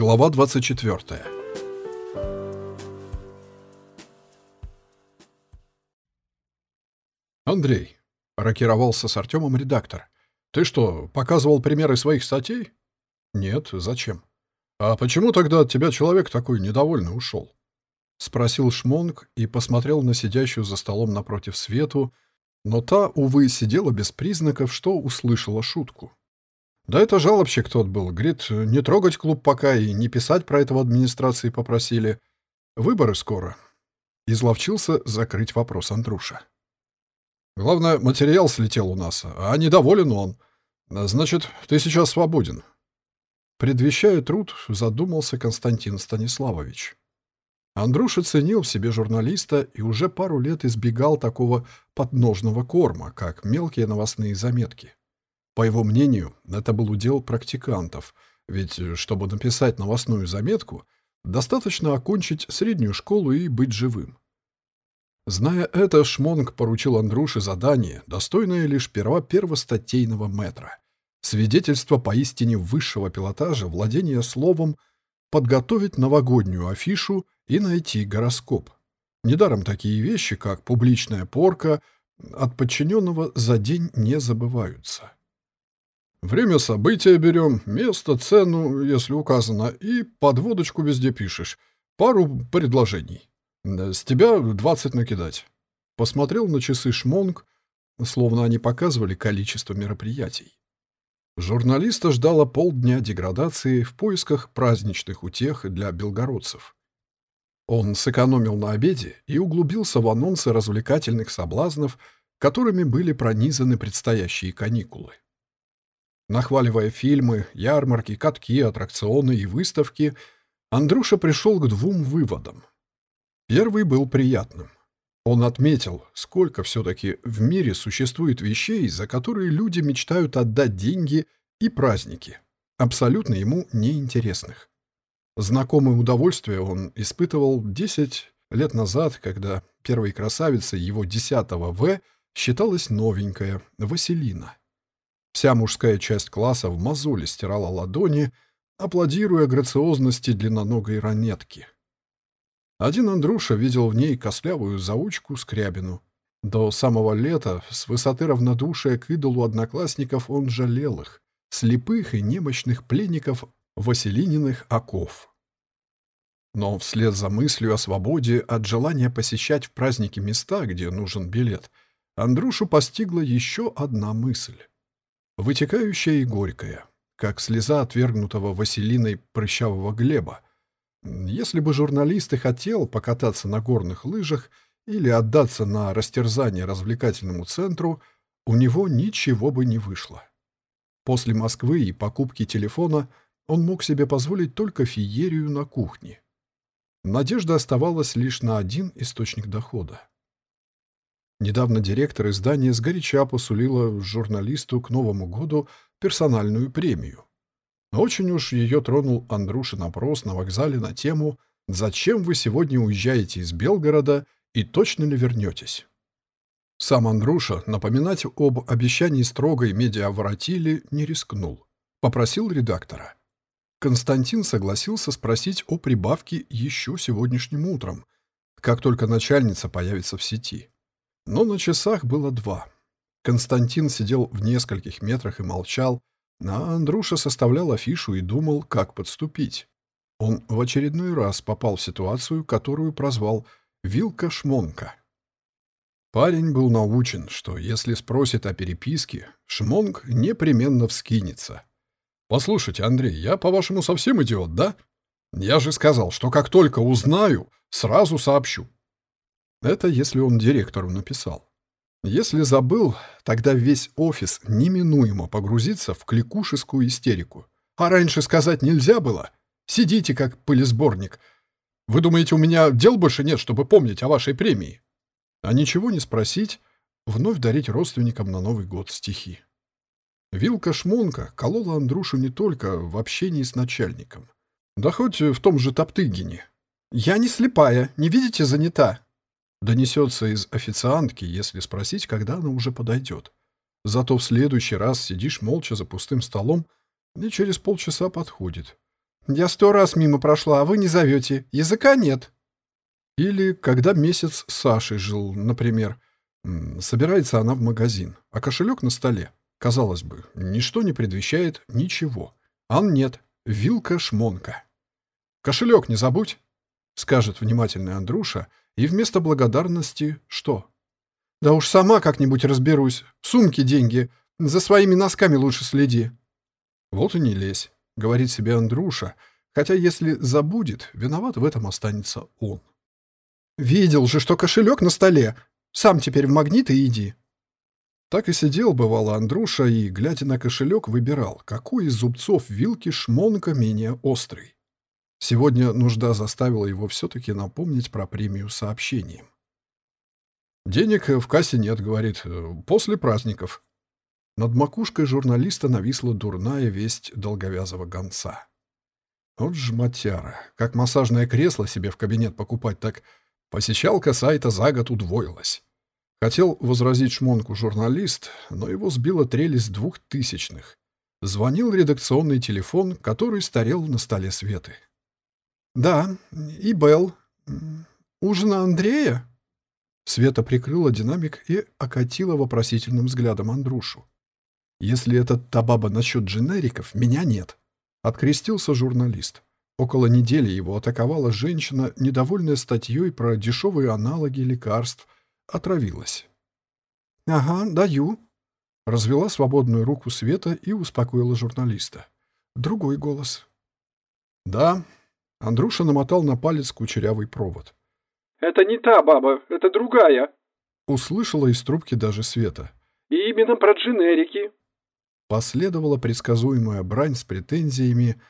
Глава 24 «Андрей», — рокировался с Артемом редактор, — «ты что, показывал примеры своих статей?» «Нет, зачем?» «А почему тогда от тебя человек такой недовольный ушел?» — спросил Шмонг и посмотрел на сидящую за столом напротив Свету, но та, увы, сидела без признаков, что услышала шутку. Да это жалобщик тот был. Говорит, не трогать клуб пока и не писать про это в администрации попросили. Выборы скоро. Изловчился закрыть вопрос Андруша. Главное, материал слетел у нас, а недоволен он. Значит, ты сейчас свободен. Предвещая труд, задумался Константин Станиславович. Андруша ценил в себе журналиста и уже пару лет избегал такого подножного корма, как мелкие новостные заметки. По его мнению, это был удел практикантов, ведь, чтобы написать новостную заметку, достаточно окончить среднюю школу и быть живым. Зная это, Шмонг поручил Андруше задание, достойное лишь перва первостатейного метра. Свидетельство поистине высшего пилотажа, владения словом, подготовить новогоднюю афишу и найти гороскоп. Недаром такие вещи, как публичная порка, от подчиненного за день не забываются. Время события берем, место, цену, если указано, и подводочку везде пишешь. Пару предложений. С тебя двадцать накидать. Посмотрел на часы Шмонг, словно они показывали количество мероприятий. Журналиста ждало полдня деградации в поисках праздничных утех для белгородцев. Он сэкономил на обеде и углубился в анонсы развлекательных соблазнов, которыми были пронизаны предстоящие каникулы. Нахваливая фильмы, ярмарки, катки, аттракционы и выставки, Андрюша пришел к двум выводам. Первый был приятным. Он отметил, сколько все-таки в мире существует вещей, за которые люди мечтают отдать деньги и праздники, абсолютно ему неинтересных. Знакомое удовольствие он испытывал 10 лет назад, когда первой красавицей его 10 В считалась новенькая Василина. Вся мужская часть класса в мозоли стирала ладони, аплодируя грациозности длинноногой ранетки. Один Андруша видел в ней костлявую заучку Скрябину. До самого лета с высоты равнодушия к идолу одноклассников он жалел их, слепых и немощных пленников Василининых оков. Но вслед за мыслью о свободе от желания посещать в праздники места, где нужен билет, Андрушу постигла еще одна мысль. Вытекающая и горькая, как слеза отвергнутого Василиной прыщавого Глеба, если бы журналист и хотел покататься на горных лыжах или отдаться на растерзание развлекательному центру, у него ничего бы не вышло. После Москвы и покупки телефона он мог себе позволить только феерию на кухне. Надежда оставалась лишь на один источник дохода. Недавно директор издания сгоряча посулила журналисту к Новому году персональную премию. Очень уж ее тронул Андрушин опрос на вокзале на тему «Зачем вы сегодня уезжаете из Белгорода и точно ли вернетесь?». Сам Андруша напоминать об обещании строгой медиаворотили не рискнул. Попросил редактора. Константин согласился спросить о прибавке еще сегодняшним утром, как только начальница появится в сети. Но на часах было два. Константин сидел в нескольких метрах и молчал, а Андруша составлял афишу и думал, как подступить. Он в очередной раз попал в ситуацию, которую прозвал «вилка-шмонка». Парень был научен, что если спросит о переписке, шмонг непременно вскинется. «Послушайте, Андрей, я, по-вашему, совсем идиот, да? Я же сказал, что как только узнаю, сразу сообщу». Это если он директору написал. Если забыл, тогда весь офис неминуемо погрузится в кликушескую истерику. А раньше сказать нельзя было? Сидите как пылесборник. Вы думаете, у меня дел больше нет, чтобы помнить о вашей премии? А ничего не спросить, вновь дарить родственникам на Новый год стихи. Вилка-шмонка колола Андрушу не только в общении с начальником. Да хоть в том же Топтыгине. «Я не слепая, не видите, занята», Донесется из официантки, если спросить, когда она уже подойдет. Зато в следующий раз сидишь молча за пустым столом, и через полчаса подходит. Я сто раз мимо прошла, а вы не зовете. Языка нет. Или когда месяц с Сашей жил, например. Собирается она в магазин, а кошелек на столе. Казалось бы, ничто не предвещает ничего. Ан нет. Вилка-шмонка. «Кошелек не забудь», — скажет внимательный Андруша, и вместо благодарности что? «Да уж сама как-нибудь разберусь. В сумке деньги. За своими носками лучше следи». «Вот и не лезь», — говорит себе Андруша, хотя если забудет, виноват в этом останется он. «Видел же, что кошелек на столе. Сам теперь в магнит и иди». Так и сидел, бывало, Андруша и, глядя на кошелек, выбирал, какой из зубцов вилки шмонка менее острый. Сегодня нужда заставила его все-таки напомнить про премию сообщением. «Денег в кассе нет», — говорит, — «после праздников». Над макушкой журналиста нависла дурная весть долговязого гонца. Вот жмотяра, как массажное кресло себе в кабинет покупать, так посещалка сайта за год удвоилась. Хотел возразить шмонку журналист, но его сбила трель из двухтысячных. Звонил редакционный телефон, который старел на столе Светы. «Да, и Белл. У жена Андрея?» Света прикрыла динамик и окатила вопросительным взглядом Андрушу. «Если это та баба насчет дженериков, меня нет», — открестился журналист. Около недели его атаковала женщина, недовольная статьей про дешевые аналоги лекарств — отравилась. «Ага, даю», — развела свободную руку Света и успокоила журналиста. Другой голос. «Да», — Андрюша намотал на палец кучерявый провод. «Это не та баба, это другая», — услышала из трубки даже Света. «И именно про дженерики». Последовала предсказуемая брань с претензиями,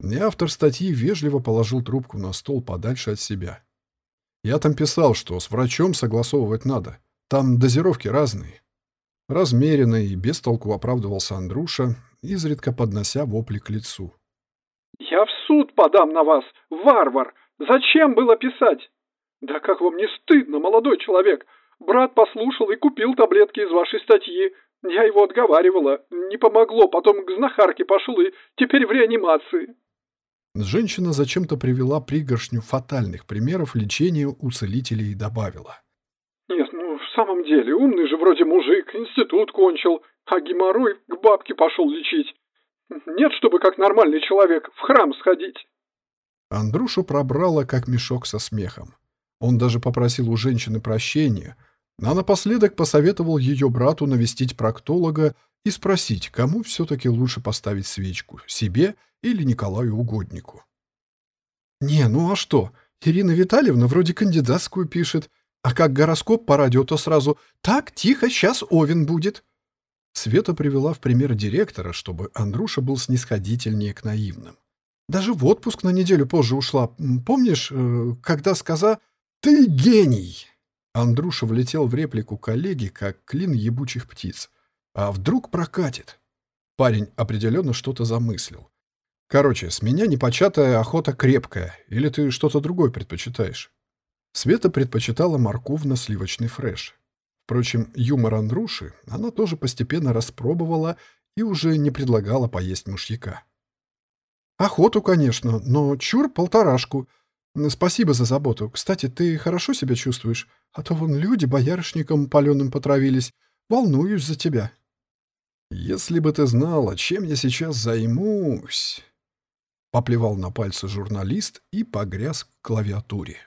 и автор статьи вежливо положил трубку на стол подальше от себя. Я там писал, что с врачом согласовывать надо. Там дозировки разные. Размеренно и без толку оправдывался Андруша, изредка поднося вопли к лицу. «Я в суд подам на вас, варвар! Зачем было писать? Да как вам не стыдно, молодой человек? Брат послушал и купил таблетки из вашей статьи. Я его отговаривала. Не помогло, потом к знахарке пошел и теперь в реанимации». Женщина зачем-то привела пригоршню фатальных примеров лечения у целителей и добавила. «Нет, ну, в самом деле, умный же вроде мужик, институт кончил, а геморрой к бабке пошел лечить. Нет, чтобы как нормальный человек в храм сходить». Андрушу пробрало, как мешок со смехом. Он даже попросил у женщины прощения, а напоследок посоветовал ее брату навестить проктолога и спросить, кому все-таки лучше поставить свечку, себе или Николаю Угоднику. «Не, ну а что? Ирина Витальевна вроде кандидатскую пишет, а как гороскоп по радио, то сразу «Так, тихо, сейчас Овен будет». Света привела в пример директора, чтобы Андруша был снисходительнее к наивным. Даже в отпуск на неделю позже ушла. Помнишь, э, когда сказала «Ты гений!» Андруша влетел в реплику коллеги, как клин ебучих птиц. А вдруг прокатит? Парень определенно что-то замыслил. Короче, с меня непочатая охота крепкая, или ты что-то другое предпочитаешь? Света предпочитала морковно-сливочный фреш. Впрочем, юмор Андруши она тоже постепенно распробовала и уже не предлагала поесть мышьяка. «Охоту, конечно, но чур полторашку. Спасибо за заботу. Кстати, ты хорошо себя чувствуешь? А то вон люди боярышником паленым потравились. Волнуюсь за тебя». «Если бы ты знала, чем я сейчас займусь...» Поплевал на пальцы журналист и погряз к клавиатуре.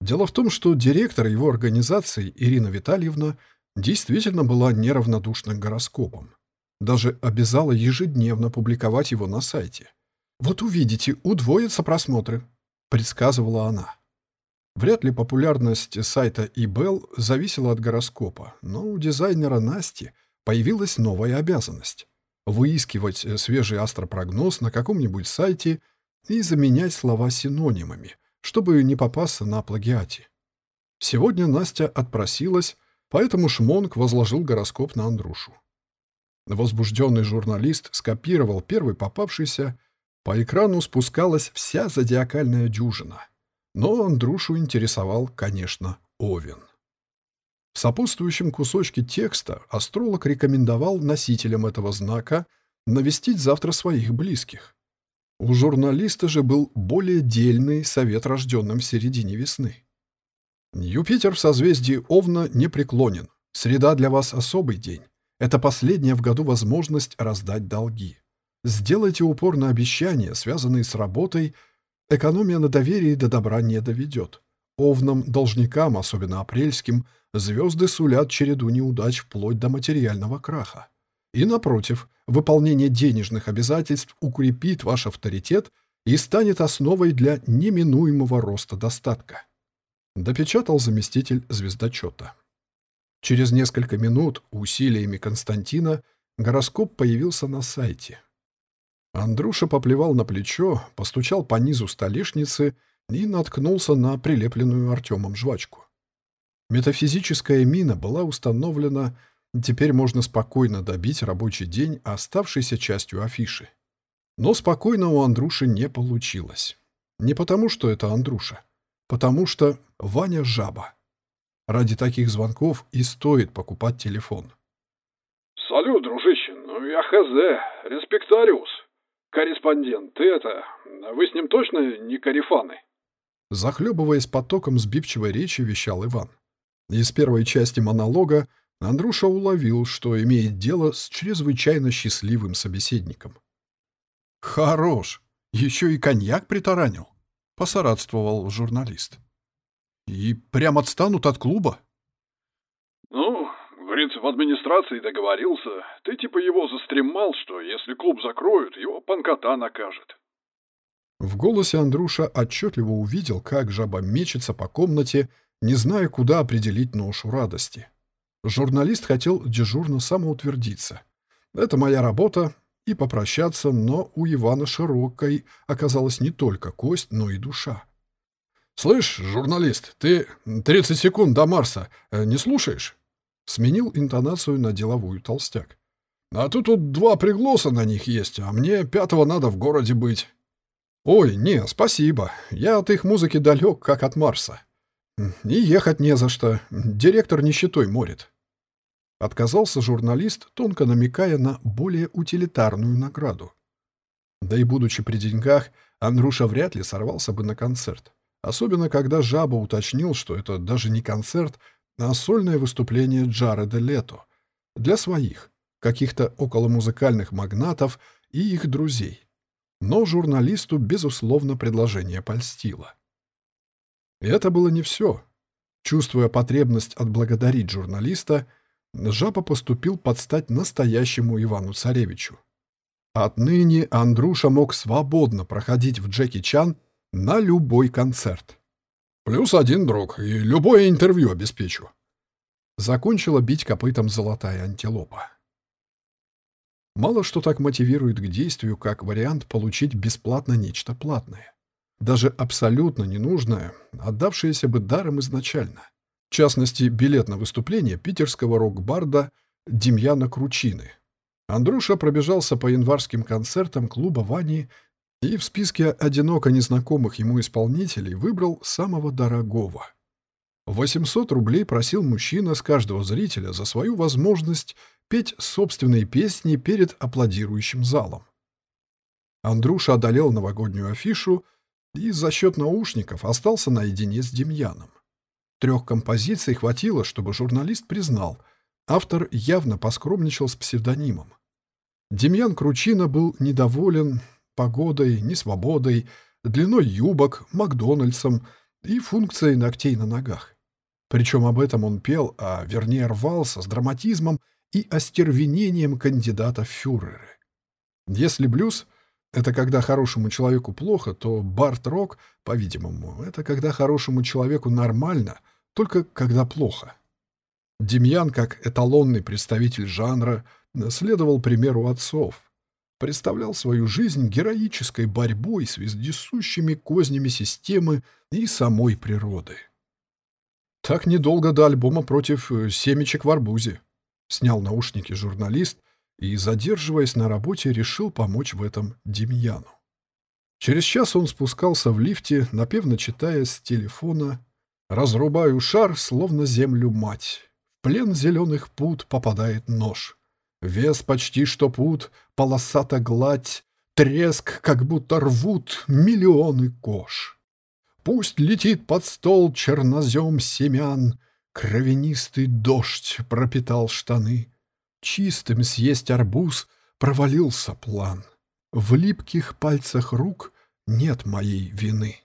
Дело в том, что директор его организации Ирина Витальевна действительно была неравнодушна к гороскопам. Даже обязала ежедневно публиковать его на сайте. «Вот увидите, удвоятся просмотры», — предсказывала она. Вряд ли популярность сайта eBell зависела от гороскопа, но у дизайнера Насти — появилась новая обязанность — выискивать свежий астропрогноз на каком-нибудь сайте и заменять слова синонимами, чтобы не попасться на плагиате. Сегодня Настя отпросилась, поэтому Шмонг возложил гороскоп на Андрушу. Возбужденный журналист скопировал первый попавшийся, по экрану спускалась вся зодиакальная дюжина. Но Андрушу интересовал, конечно, Овен. В сопутствующем кусочке текста астролог рекомендовал носителям этого знака навестить завтра своих близких. У журналиста же был более дельный совет рожденным в середине весны. Юпитер в созвездии Овна не преклонен. Среда для вас особый день. Это последняя в году возможность раздать долги. Сделайте упор на обещания, связанные с работой. Экономия на доверии до добра не доведет. Овнам, должникам, особенно апрельским, звезды сулят череду неудач вплоть до материального краха. И, напротив, выполнение денежных обязательств укрепит ваш авторитет и станет основой для неминуемого роста достатка. Допечатал заместитель звездочета. Через несколько минут усилиями Константина гороскоп появился на сайте. Андруша поплевал на плечо, постучал по низу столешницы и наткнулся на прилепленную Артемом жвачку. Метафизическая мина была установлена Теперь можно спокойно добить рабочий день, оставшейся частью афиши. Но спокойно у Андруши не получилось. Не потому, что это Андруша. Потому что Ваня жаба. Ради таких звонков и стоит покупать телефон. «Салют, дружище, ну я хз, респектариус. Корреспондент, ты это, вы с ним точно не карифаны?» Захлебываясь потоком сбивчивой речи, вещал Иван. Из первой части монолога Андруша уловил, что имеет дело с чрезвычайно счастливым собеседником. «Хорош! Еще и коньяк притаранил!» — посорадствовал журналист. «И прям отстанут от клуба?» «Ну, говорит, в администрации договорился. Ты типа его застремал, что если клуб закроют, его панкота накажет». В голосе Андруша отчетливо увидел, как жаба мечется по комнате, не зная, куда определить ношу радости. Журналист хотел дежурно самоутвердиться. Это моя работа, и попрощаться, но у Ивана Широкой оказалась не только кость, но и душа. «Слышь, журналист, ты 30 секунд до Марса э, не слушаешь?» Сменил интонацию на деловую толстяк. «А тут тут два приглоса на них есть, а мне пятого надо в городе быть». «Ой, не, спасибо. Я от их музыки далек, как от Марса. И ехать не за что. Директор нищетой морит. Отказался журналист, тонко намекая на более утилитарную награду. Да и будучи при деньгах, Андруша вряд ли сорвался бы на концерт. Особенно, когда Жаба уточнил, что это даже не концерт, а сольное выступление Джареда Лето. Для своих, каких-то околомузыкальных магнатов и их друзей. Но журналисту, безусловно, предложение польстило. Это было не все. Чувствуя потребность отблагодарить журналиста, Жаба поступил под стать настоящему Ивану Царевичу. Отныне Андруша мог свободно проходить в Джеки Чан на любой концерт. «Плюс один друг, и любое интервью обеспечу». Закончила бить копытом золотая антилопа. Мало что так мотивирует к действию, как вариант получить бесплатно нечто платное даже абсолютно ненужное, отдавшееся бы даром изначально. В частности, билет на выступление питерского рок-барда Демьяна Кручины. Андруша пробежался по январским концертам клуба Вани и в списке одиноко незнакомых ему исполнителей выбрал самого дорогого. 800 рублей просил мужчина с каждого зрителя за свою возможность петь собственные песни перед аплодирующим залом. Андруша одолел новогоднюю афишу и за счет наушников остался наедине с Демьяном. Трех композиций хватило, чтобы журналист признал, автор явно поскромничал с псевдонимом. Демьян Кручина был недоволен погодой, несвободой, длиной юбок, Макдональдсом и функцией ногтей на ногах. Причем об этом он пел, а вернее рвался с драматизмом и остервенением кандидата в фюреры. Если блюз — это когда хорошему человеку плохо, то бард-рок, по-видимому, это когда хорошему человеку нормально, только когда плохо. Демьян, как эталонный представитель жанра, следовал примеру отцов. Представлял свою жизнь героической борьбой с вездесущими кознями системы и самой природы. Так недолго до альбома против э, семечек в арбузе. Снял наушники журналист — и, задерживаясь на работе, решил помочь в этом Демьяну. Через час он спускался в лифте, напевно читая с телефона «Разрубаю шар, словно землю мать. В плен зеленых пут попадает нож. Вес почти что пут, полосата гладь, треск, как будто рвут миллионы кож. Пусть летит под стол чернозем семян, Кровянистый дождь пропитал штаны. Чистым съесть арбуз провалился план. В липких пальцах рук нет моей вины.